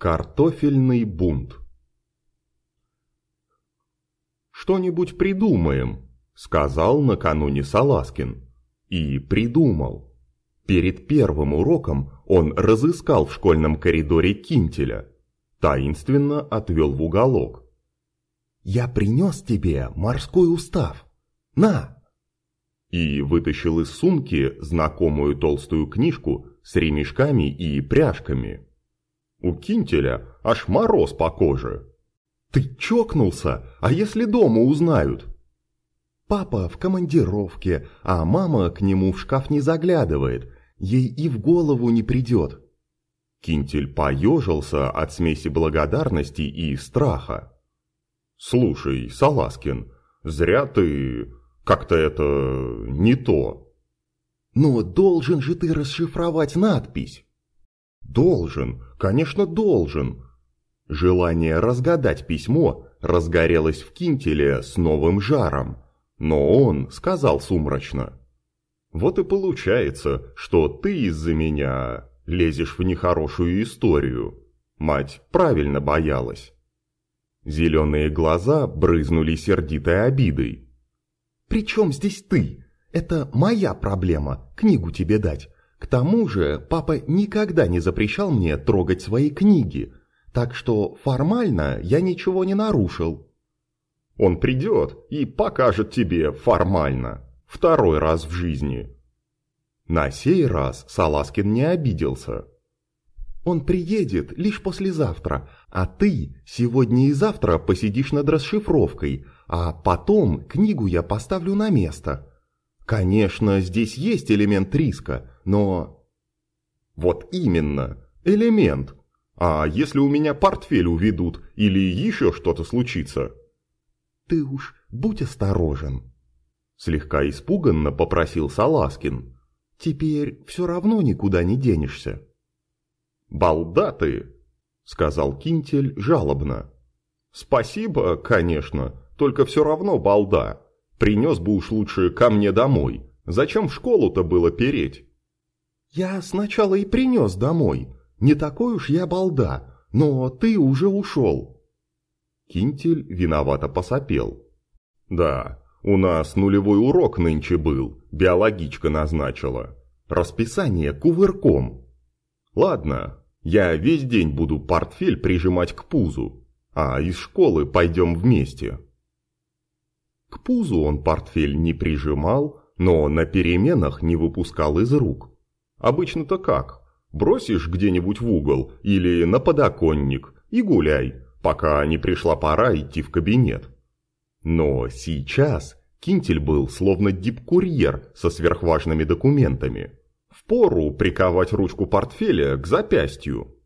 Картофельный бунт «Что-нибудь придумаем», — сказал накануне Саласкин. И придумал. Перед первым уроком он разыскал в школьном коридоре Кинтеля. Таинственно отвел в уголок. «Я принес тебе морской устав. На!» И вытащил из сумки знакомую толстую книжку с ремешками и пряжками. У Кинтеля аж мороз по коже. «Ты чокнулся? А если дома узнают?» Папа в командировке, а мама к нему в шкаф не заглядывает. Ей и в голову не придет. Кинтель поежился от смеси благодарности и страха. «Слушай, Саласкин, зря ты... как-то это... не то». «Но должен же ты расшифровать надпись». «Должен, конечно, должен». Желание разгадать письмо разгорелось в Кинтеле с новым жаром, но он сказал сумрачно. «Вот и получается, что ты из-за меня лезешь в нехорошую историю. Мать правильно боялась». Зеленые глаза брызнули сердитой обидой. «При чем здесь ты? Это моя проблема, книгу тебе дать. К тому же папа никогда не запрещал мне трогать свои книги, так что формально я ничего не нарушил». «Он придет и покажет тебе формально, второй раз в жизни». На сей раз Саласкин не обиделся. «Он приедет лишь послезавтра, а ты сегодня и завтра посидишь над расшифровкой, а потом книгу я поставлю на место. Конечно, здесь есть элемент риска, но... Вот именно, элемент. А если у меня портфель уведут или еще что-то случится? Ты уж будь осторожен. Слегка испуганно попросил Саласкин. Теперь все равно никуда не денешься. Балда ты, сказал Кинтель жалобно. Спасибо, конечно, только все равно балда. Принес бы уж лучше ко мне домой. Зачем в школу-то было переть? Я сначала и принес домой. Не такой уж я балда, но ты уже ушел. Кинтель виновато посопел. Да, у нас нулевой урок нынче был, биологичка назначила. Расписание кувырком. Ладно, я весь день буду портфель прижимать к пузу, а из школы пойдем вместе. К пузу он портфель не прижимал, но на переменах не выпускал из рук. Обычно-то как? Бросишь где-нибудь в угол или на подоконник и гуляй, пока не пришла пора идти в кабинет. Но сейчас Кинтель был словно дипкурьер со сверхважными документами. Впору приковать ручку портфеля к запястью.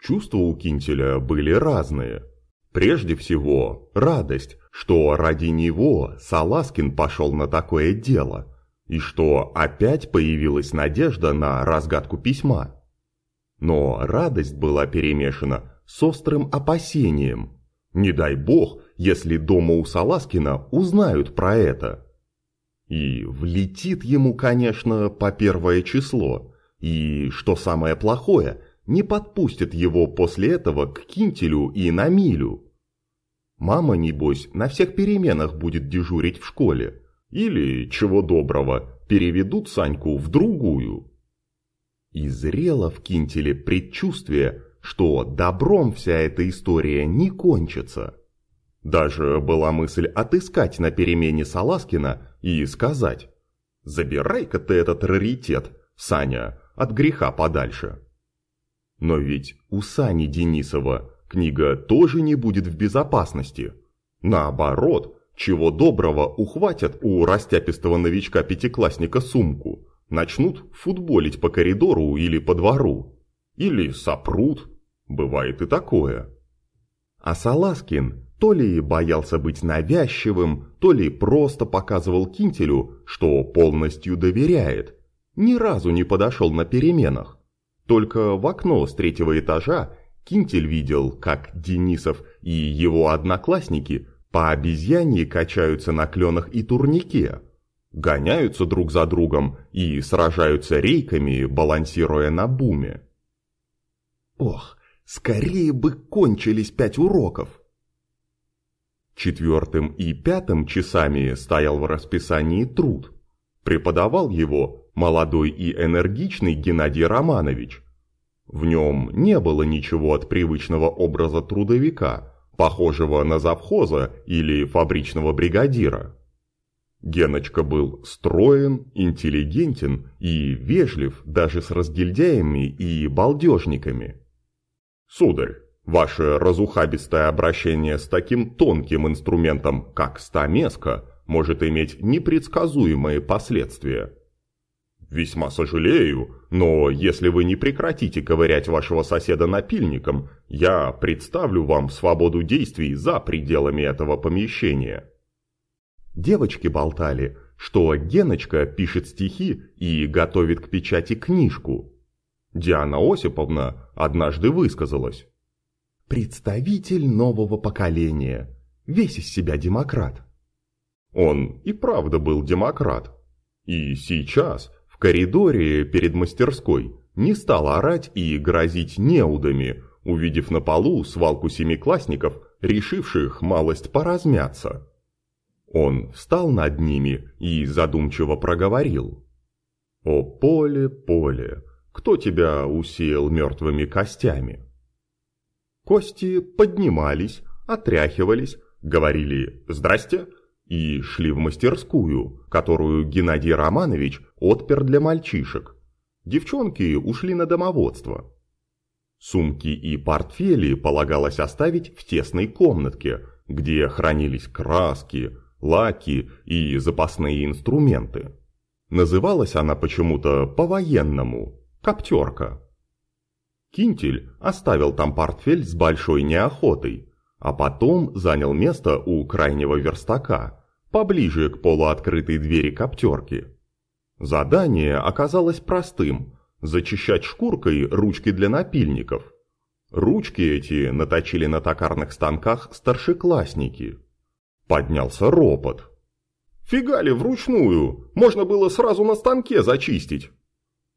Чувства у Кинтеля были разные. Прежде всего, радость, что ради него Саласкин пошел на такое дело, и что опять появилась надежда на разгадку письма. Но радость была перемешана с острым опасением. Не дай бог, если дома у Саласкина узнают про это. И влетит ему, конечно, по первое число. И, что самое плохое, не подпустит его после этого к Кинтелю и Намилю. Мама, небось, на всех переменах будет дежурить в школе. Или, чего доброго, переведут Саньку в другую. И зрело в Кинтеле предчувствие, что добром вся эта история не кончится. Даже была мысль отыскать на перемене Саласкина и сказать «Забирай-ка ты этот раритет, Саня, от греха подальше». Но ведь у Сани Денисова книга тоже не будет в безопасности. Наоборот, чего доброго ухватят у растяпистого новичка-пятиклассника сумку, начнут футболить по коридору или по двору. Или сопрут, бывает и такое. А Саласкин то ли боялся быть навязчивым, то ли просто показывал Кинтелю, что полностью доверяет. Ни разу не подошел на переменах. Только в окно с третьего этажа Кинтель видел, как Денисов и его одноклассники по обезьянье качаются на кленах и турнике, гоняются друг за другом и сражаются рейками, балансируя на буме. Ох, Скорее бы кончились пять уроков. Четвертым и пятым часами стоял в расписании труд. Преподавал его молодой и энергичный Геннадий Романович. В нем не было ничего от привычного образа трудовика, похожего на завхоза или фабричного бригадира. Геночка был строен, интеллигентен и вежлив даже с разгильдяями и балдежниками. «Сударь, ваше разухабистое обращение с таким тонким инструментом, как стамеска, может иметь непредсказуемые последствия», «Весьма сожалею, но если вы не прекратите ковырять вашего соседа напильником, я представлю вам свободу действий за пределами этого помещения». Девочки болтали, что Геночка пишет стихи и готовит к печати книжку. Диана Осиповна однажды высказалась. «Представитель нового поколения, весь из себя демократ». Он и правда был демократ. И сейчас, коридоре перед мастерской не стал орать и грозить неудами, увидев на полу свалку семиклассников, решивших малость поразмяться. Он встал над ними и задумчиво проговорил. «О поле, поле, кто тебя усеял мертвыми костями?» Кости поднимались, отряхивались, говорили «Здрасте!» И шли в мастерскую, которую Геннадий Романович отпер для мальчишек. Девчонки ушли на домоводство. Сумки и портфели полагалось оставить в тесной комнатке, где хранились краски, лаки и запасные инструменты. Называлась она почему-то по-военному – «Коптерка». Кинтель оставил там портфель с большой неохотой, а потом занял место у крайнего верстака – поближе к полуоткрытой двери коптерки. Задание оказалось простым – зачищать шкуркой ручки для напильников. Ручки эти наточили на токарных станках старшеклассники. Поднялся ропот. «Фига ли вручную? Можно было сразу на станке зачистить!»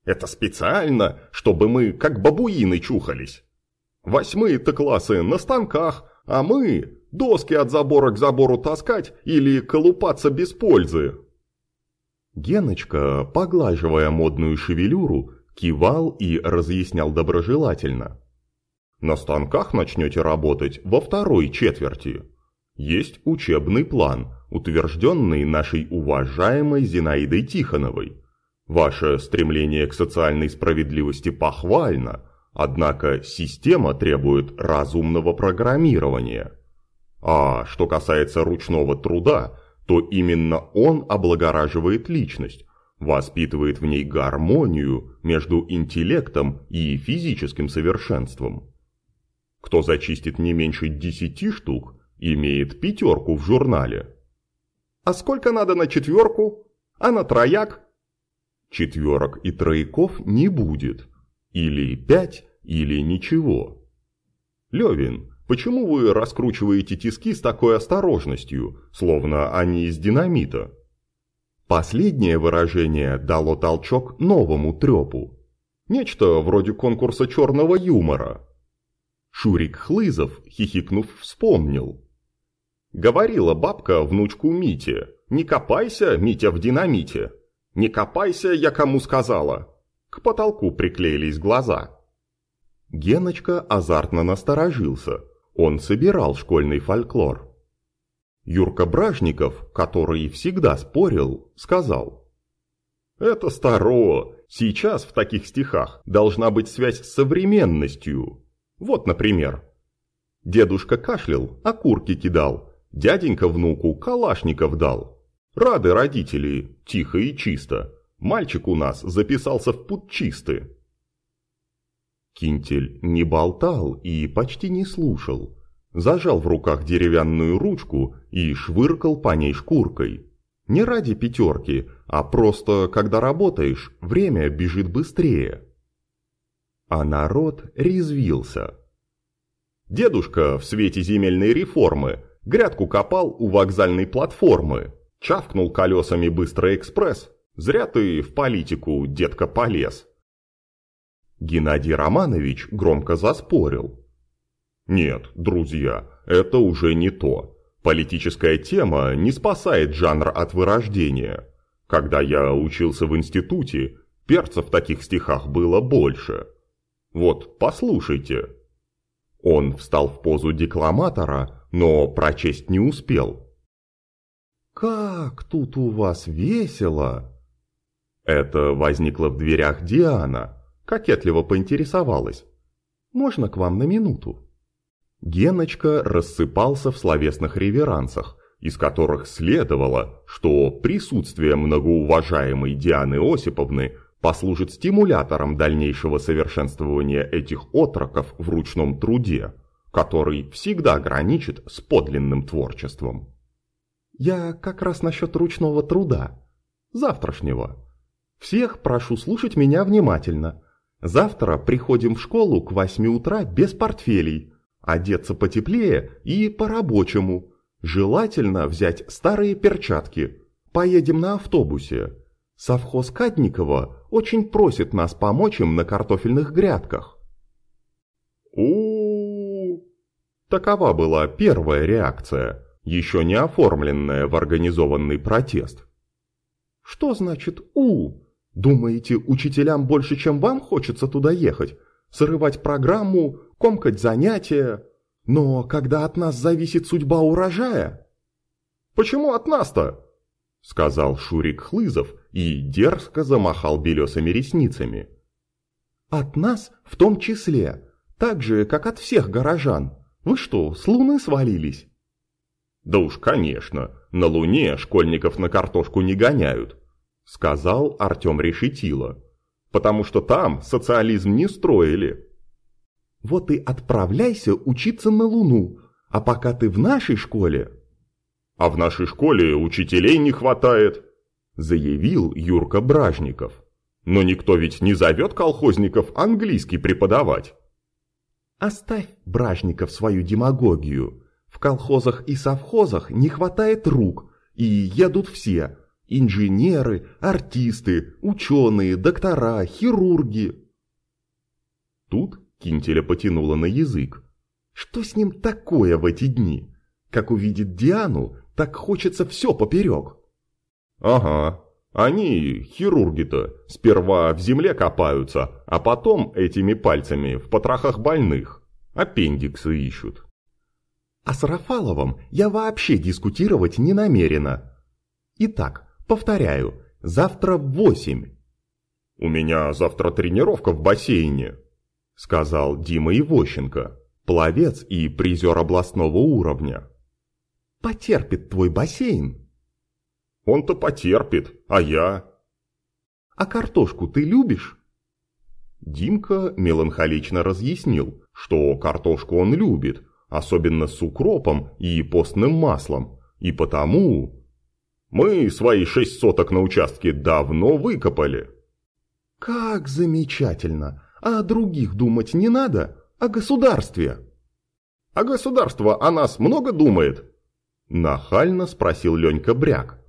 «Это специально, чтобы мы как бабуины чухались!» «Восьмые-то классы на станках, а мы Доски от забора к забору таскать или колупаться без пользы?» Геночка, поглаживая модную шевелюру, кивал и разъяснял доброжелательно. «На станках начнете работать во второй четверти. Есть учебный план, утвержденный нашей уважаемой Зинаидой Тихоновой. Ваше стремление к социальной справедливости похвально, однако система требует разумного программирования». А что касается ручного труда, то именно он облагораживает личность, воспитывает в ней гармонию между интеллектом и физическим совершенством. Кто зачистит не меньше десяти штук, имеет пятерку в журнале. А сколько надо на четверку? А на трояк? Четверок и трояков не будет. Или пять, или ничего. Левин, Почему вы раскручиваете тиски с такой осторожностью, словно они из динамита? Последнее выражение дало толчок новому трепу. Нечто вроде конкурса черного юмора. Шурик Хлызов, хихикнув, вспомнил. Говорила бабка внучку Мите, не копайся, Митя, в динамите. Не копайся, я кому сказала. К потолку приклеились глаза. Геночка азартно насторожился – он собирал школьный фольклор. Юрка Бражников, который всегда спорил, сказал. «Это старо. Сейчас в таких стихах должна быть связь с современностью. Вот, например. Дедушка кашлял, окурки кидал. Дяденька внуку калашников дал. Рады родители, тихо и чисто. Мальчик у нас записался в путчисты. Кинтель не болтал и почти не слушал. Зажал в руках деревянную ручку и швыркал по ней шкуркой. Не ради пятерки, а просто, когда работаешь, время бежит быстрее. А народ резвился. Дедушка в свете земельной реформы грядку копал у вокзальной платформы, чавкнул колесами быстрый экспресс. Зря ты в политику, детка, полез. Геннадий Романович громко заспорил. Нет, друзья, это уже не то. Политическая тема не спасает жанр от вырождения. Когда я учился в институте, перца в таких стихах было больше. Вот, послушайте. Он встал в позу декламатора, но прочесть не успел. «Как тут у вас весело!» Это возникло в дверях Диана, кокетливо поинтересовалась. «Можно к вам на минуту?» Геночка рассыпался в словесных реверансах, из которых следовало, что присутствие многоуважаемой Дианы Осиповны послужит стимулятором дальнейшего совершенствования этих отроков в ручном труде, который всегда граничит с подлинным творчеством. «Я как раз насчет ручного труда. Завтрашнего. Всех прошу слушать меня внимательно. Завтра приходим в школу к восьми утра без портфелей, одеться потеплее и по-рабочему. Желательно взять старые перчатки. Поедем на автобусе. Совхоз Кадникова очень просит нас помочь им на картофельных грядках. у, Такова была первая реакция, еще не оформленная в организованный протест. «Что значит «у»? Думаете, учителям больше, чем вам хочется туда ехать? Срывать программу, комкать занятия? Но когда от нас зависит судьба урожая?» «Почему от нас-то?» — сказал Шурик Хлызов и дерзко замахал белесыми ресницами. «От нас в том числе, так же, как от всех горожан. Вы что, с луны свалились?» «Да уж, конечно, на луне школьников на картошку не гоняют», — сказал Артем решетило. «Потому что там социализм не строили». «Вот и отправляйся учиться на Луну, а пока ты в нашей школе...» «А в нашей школе учителей не хватает», — заявил Юрка Бражников. «Но никто ведь не зовет колхозников английский преподавать». «Оставь, Бражников, свою демагогию. В колхозах и совхозах не хватает рук, и едут все, Инженеры, артисты, ученые, доктора, хирурги. Тут Кинтеля потянула на язык. Что с ним такое в эти дни? Как увидит Диану, так хочется все поперек. Ага, они, хирурги-то, сперва в земле копаются, а потом этими пальцами в потрохах больных. Аппендиксы ищут. А с Рафаловым я вообще дискутировать не намерена. Итак, Повторяю, завтра в восемь. «У меня завтра тренировка в бассейне», — сказал Дима Ивощенко, пловец и призер областного уровня. «Потерпит твой бассейн». «Он-то потерпит, а я...» «А картошку ты любишь?» Димка меланхолично разъяснил, что картошку он любит, особенно с укропом и постным маслом, и потому мы свои шесть соток на участке давно выкопали. Как замечательно! А о других думать не надо? О государстве? А государство о нас много думает? Нахально спросил Ленька Бряк.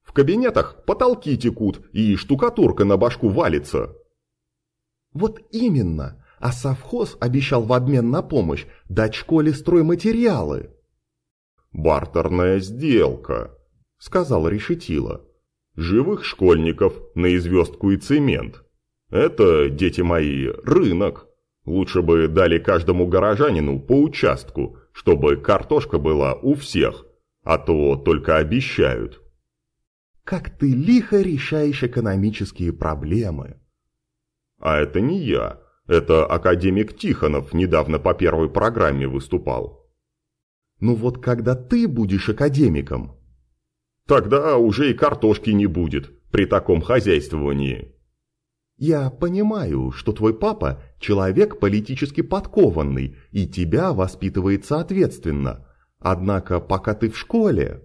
В кабинетах потолки текут и штукатурка на башку валится. Вот именно. А совхоз обещал в обмен на помощь дать школе стройматериалы. Бартерная сделка, сказал решетило. «Живых школьников на известку и цемент. Это, дети мои, рынок. Лучше бы дали каждому горожанину по участку, чтобы картошка была у всех, а то только обещают». «Как ты лихо решаешь экономические проблемы!» «А это не я, это академик Тихонов недавно по первой программе выступал». «Ну вот когда ты будешь академиком, Тогда уже и картошки не будет при таком хозяйствовании. Я понимаю, что твой папа человек политически подкованный и тебя воспитывает соответственно. Однако пока ты в школе...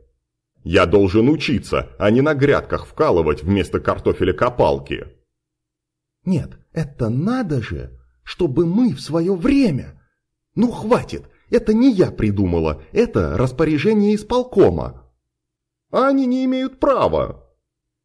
Я должен учиться, а не на грядках вкалывать вместо картофеля копалки. Нет, это надо же, чтобы мы в свое время... Ну хватит, это не я придумала, это распоряжение исполкома. Они не имеют права!»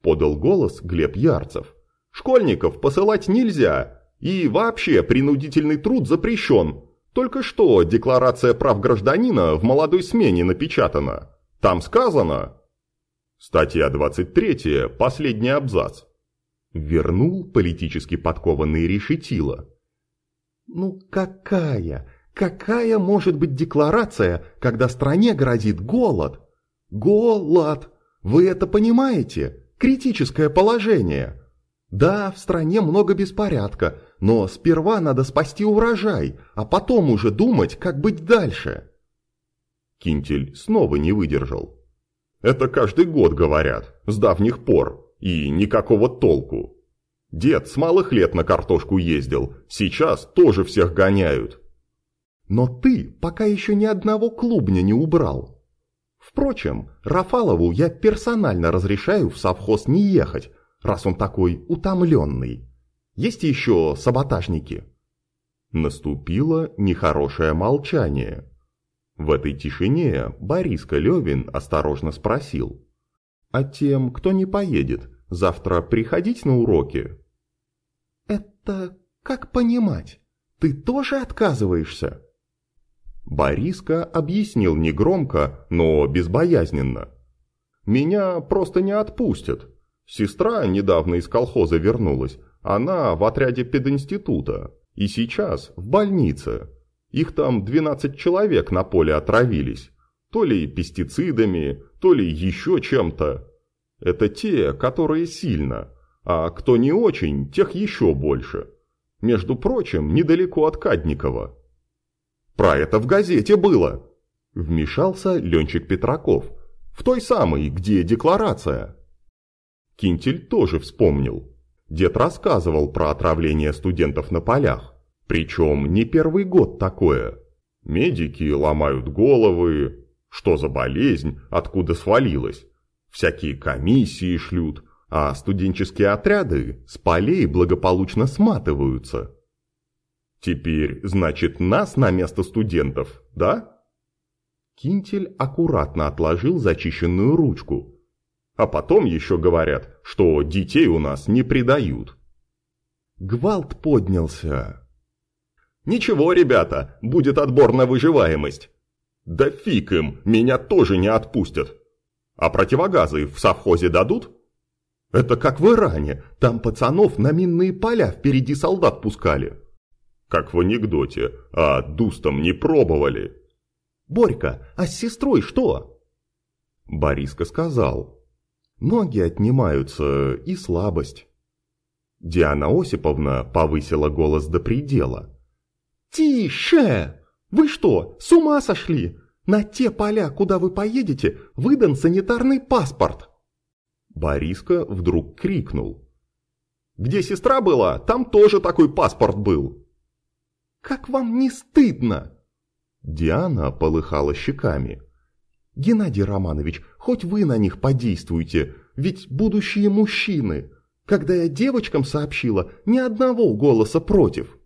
Подал голос Глеб Ярцев. «Школьников посылать нельзя, и вообще принудительный труд запрещен. Только что декларация прав гражданина в молодой смене напечатана. Там сказано... Статья 23, последний абзац. Вернул политически подкованный решетило. Ну какая, какая может быть декларация, когда стране грозит голод? Голод! Вы это понимаете? Критическое положение. Да, в стране много беспорядка, но сперва надо спасти урожай, а потом уже думать, как быть дальше. Кинтель снова не выдержал. Это каждый год говорят, с давних пор, и никакого толку. Дед с малых лет на картошку ездил, сейчас тоже всех гоняют. Но ты пока еще ни одного клубня не убрал. Впрочем, Рафалову я персонально разрешаю в совхоз не ехать, раз он такой утомленный. Есть еще саботажники?» Наступило нехорошее молчание. В этой тишине Бориска Левин осторожно спросил. «А тем, кто не поедет, завтра приходить на уроки?» «Это как понимать? Ты тоже отказываешься?» Бориска объяснил негромко, но безбоязненно. «Меня просто не отпустят. Сестра недавно из колхоза вернулась. Она в отряде пединститута. И сейчас в больнице. Их там 12 человек на поле отравились. То ли пестицидами, то ли еще чем-то. Это те, которые сильно. А кто не очень, тех еще больше. Между прочим, недалеко от Кадникова. Про это в газете было. Вмешался Ленчик Петраков. В той самой, где декларация. Кинтель тоже вспомнил. Дед рассказывал про отравление студентов на полях. Причем не первый год такое. Медики ломают головы. Что за болезнь, откуда свалилась? Всякие комиссии шлют, а студенческие отряды с полей благополучно сматываются. Теперь, значит, нас на место студентов, да? Кинтель аккуратно отложил зачищенную ручку. А потом еще говорят, что детей у нас не предают. Гвалт поднялся. Ничего, ребята, будет отбор на выживаемость. Да фиг им, меня тоже не отпустят. А противогазы в совхозе дадут? Это как в Иране, там пацанов на минные поля впереди солдат пускали. Как в анекдоте, а дустом не пробовали. Борька, а с сестрой что? Бориска сказал. Ноги отнимаются и слабость. Диана Осиповна повысила голос до предела. «Тише! Вы что, с ума сошли? На те поля, куда вы поедете, выдан санитарный паспорт!» Бориска вдруг крикнул. «Где сестра была, там тоже такой паспорт был!» «Как вам не стыдно?» Диана полыхала щеками. «Геннадий Романович, хоть вы на них подействуйте, ведь будущие мужчины. Когда я девочкам сообщила, ни одного голоса против».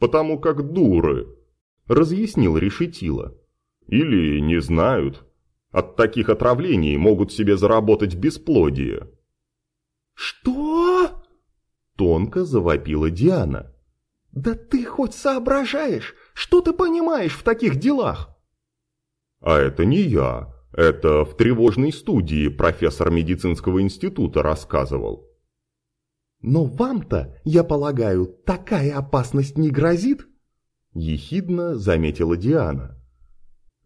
«Потому как дуры», — разъяснил Решетила. «Или не знают. От таких отравлений могут себе заработать бесплодие». «Что?» — тонко завопила Диана. «Да ты хоть соображаешь, что ты понимаешь в таких делах?» А это не я. Это в тревожной студии профессор медицинского института рассказывал. Но вам-то, я полагаю, такая опасность не грозит? Ехидно заметила Диана.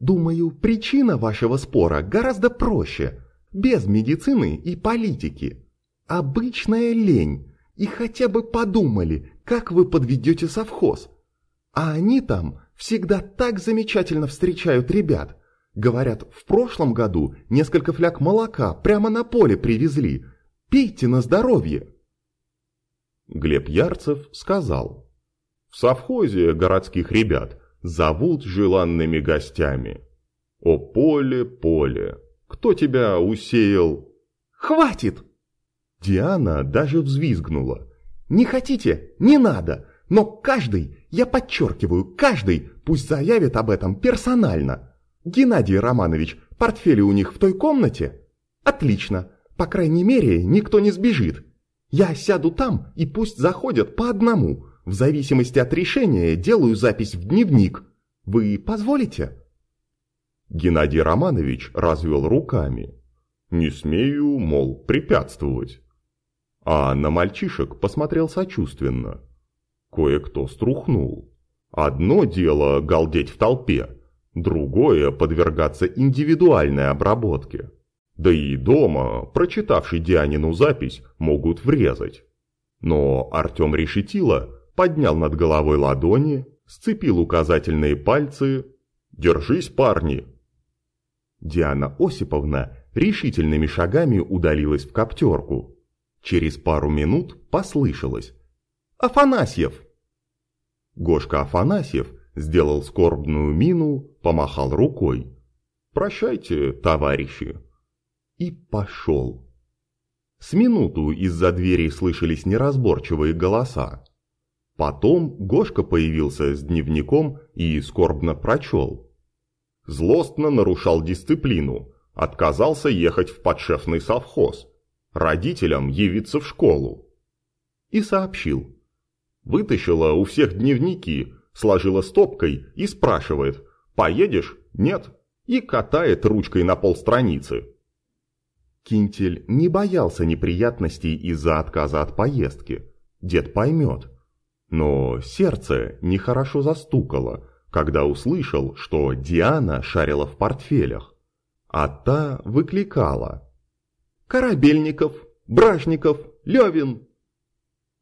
Думаю, причина вашего спора гораздо проще. Без медицины и политики. Обычная лень. И хотя бы подумали, как вы подведете совхоз. А они там всегда так замечательно встречают ребят. Говорят, в прошлом году несколько фляг молока прямо на поле привезли. Пейте на здоровье. Глеб Ярцев сказал. В совхозе городских ребят зовут желанными гостями. О поле, поле, кто тебя усеял? Хватит! Диана даже взвизгнула. Не хотите? Не надо. Но каждый, я подчеркиваю, каждый пусть заявит об этом персонально. Геннадий Романович, портфели у них в той комнате? Отлично. По крайней мере, никто не сбежит. Я сяду там, и пусть заходят по одному. в зависимости от решения делаю запись в дневник. Вы позволите?» Геннадий Романович развел руками. «Не смею, мол, препятствовать». А на мальчишек посмотрел сочувственно. Кое-кто струхнул. Одно дело галдеть в толпе, другое подвергаться индивидуальной обработке. Да и дома, прочитавший Дианину запись, могут врезать. Но Артем решетило, поднял над головой ладони, сцепил указательные пальцы. «Держись, парни!» Диана Осиповна решительными шагами удалилась в коптерку. Через пару минут послышалось «Афанасьев!» Гошка Афанасьев сделал скорбную мину, помахал рукой. «Прощайте, товарищи!» И пошел. С минуту из-за двери слышались неразборчивые голоса. Потом Гошка появился с дневником и скорбно прочел. Злостно нарушал дисциплину, отказался ехать в подшефный совхоз, родителям явиться в школу. И сообщил. Вытащила у всех дневники, сложила стопкой и спрашивает «Поедешь? Нет?» и катает ручкой на полстраницы. Кинтель не боялся неприятностей из-за отказа от поездки. Дед поймет. Но сердце нехорошо застукало, когда услышал, что Диана шарила в портфелях, а та выкликала. «Корабельников! Бражников! Левин!»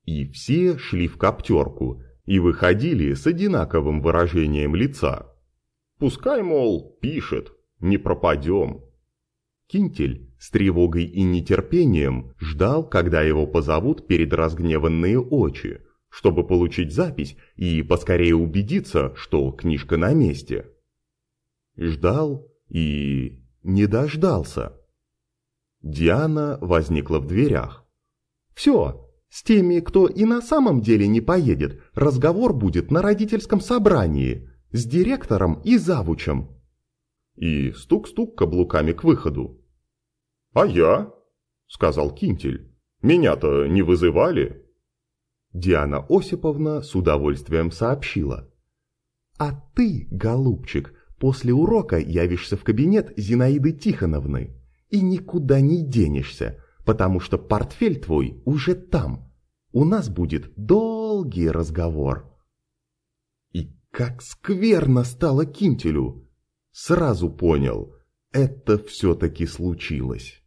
И все шли в коптерку и выходили с одинаковым выражением лица. «Пускай, мол, пишет, не пропадем». Кинтель с тревогой и нетерпением ждал, когда его позовут перед разгневанные очи, чтобы получить запись и поскорее убедиться, что книжка на месте. Ждал и не дождался. Диана возникла в дверях. «Все, с теми, кто и на самом деле не поедет, разговор будет на родительском собрании, с директором и завучем». И стук-стук каблуками к выходу. «А я?» — сказал Кинтель. «Меня-то не вызывали?» Диана Осиповна с удовольствием сообщила. «А ты, голубчик, после урока явишься в кабинет Зинаиды Тихоновны и никуда не денешься, потому что портфель твой уже там. У нас будет долгий разговор». И как скверно стало Кинтелю! Сразу понял, это все-таки случилось.